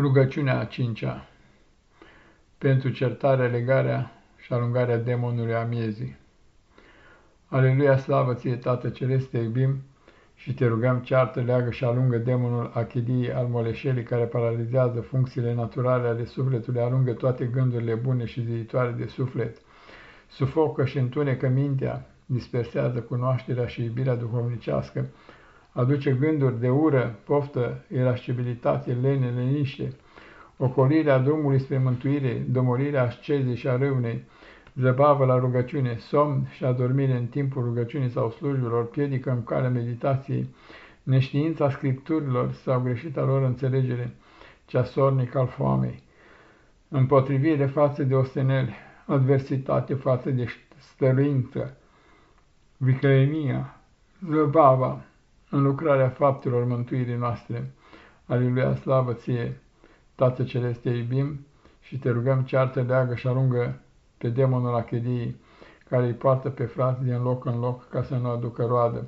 Rugăciunea a cincea pentru certarea, legarea și alungarea demonului a miezii. Aleluia, slavă ție, Tată Celeste, te iubim și te rugăm, ceartă, leagă și alungă demonul achidiei al moleșelii care paralizează funcțiile naturale ale sufletului, alungă toate gândurile bune și ziditoare de suflet, sufocă și întunecă mintea, dispersează cunoașterea și iubirea duhovnicească, aduce gânduri de ură, poftă, irascibilitate, lene, leniște, ocolirea drumului spre mântuire, domorirea ascezii și a râunei, zăbavă la rugăciune, somn și adormire în timpul rugăciunii sau slujilor, piedică în calea meditației, neștiința scripturilor sau greșita lor înțelegere, cea sornic al foamei, împotrivire față de osteneli, adversitate față de stăruință, viclenia, zăbava, în lucrarea faptelor mântuirii noastre. Aleluia, slavă ție, Tată Celeste, te iubim și te rugăm ceartă, leagă și arungă pe demonul achediei, care îi poartă pe frați din loc în loc ca să nu aducă roadă,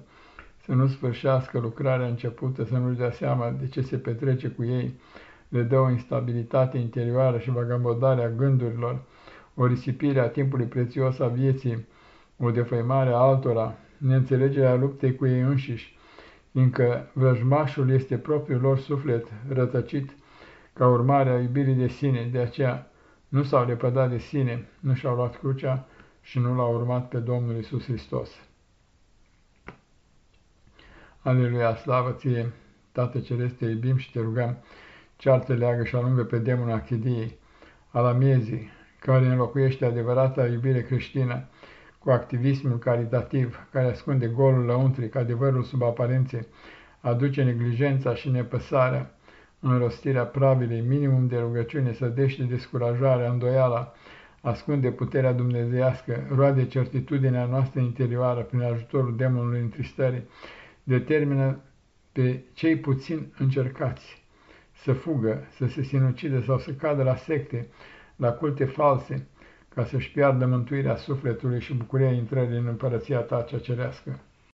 să nu sfârșească lucrarea începută, să nu-și dea seama de ce se petrece cu ei, le dă o instabilitate interioară și vagabondarea gândurilor, o risipire a timpului prețios a vieții, o defăimare a altora, neînțelegerea luptei cu ei înșiși, fiindcă vrăjmașul este propriul lor suflet rătăcit ca urmare a iubirii de sine, de aceea nu s-au lepădat de sine, nu și-au luat crucea și nu l-au urmat pe Domnul Isus Hristos. Aleluia, slavă ție, Tată Celeste, te iubim și te rugăm, ceartă leagă și alungă pe demonul achidiei, al amiezii, care înlocuiește adevărata iubire creștină, cu activismul caritativ care ascunde golul lăuntric, adevărul sub aparențe, aduce neglijența și nepăsarea, înrostirea pravilei, minimum de rugăciune, sădește descurajarea, îndoiala, ascunde puterea dumnezeiască, roade certitudinea noastră interioară prin ajutorul demonului întristării, determină pe cei puțin încercați să fugă, să se sinucidă sau să cadă la secte, la culte false, ca să-și piardă mântuirea sufletului și bucuria intrării în împărăția ta cea cerească.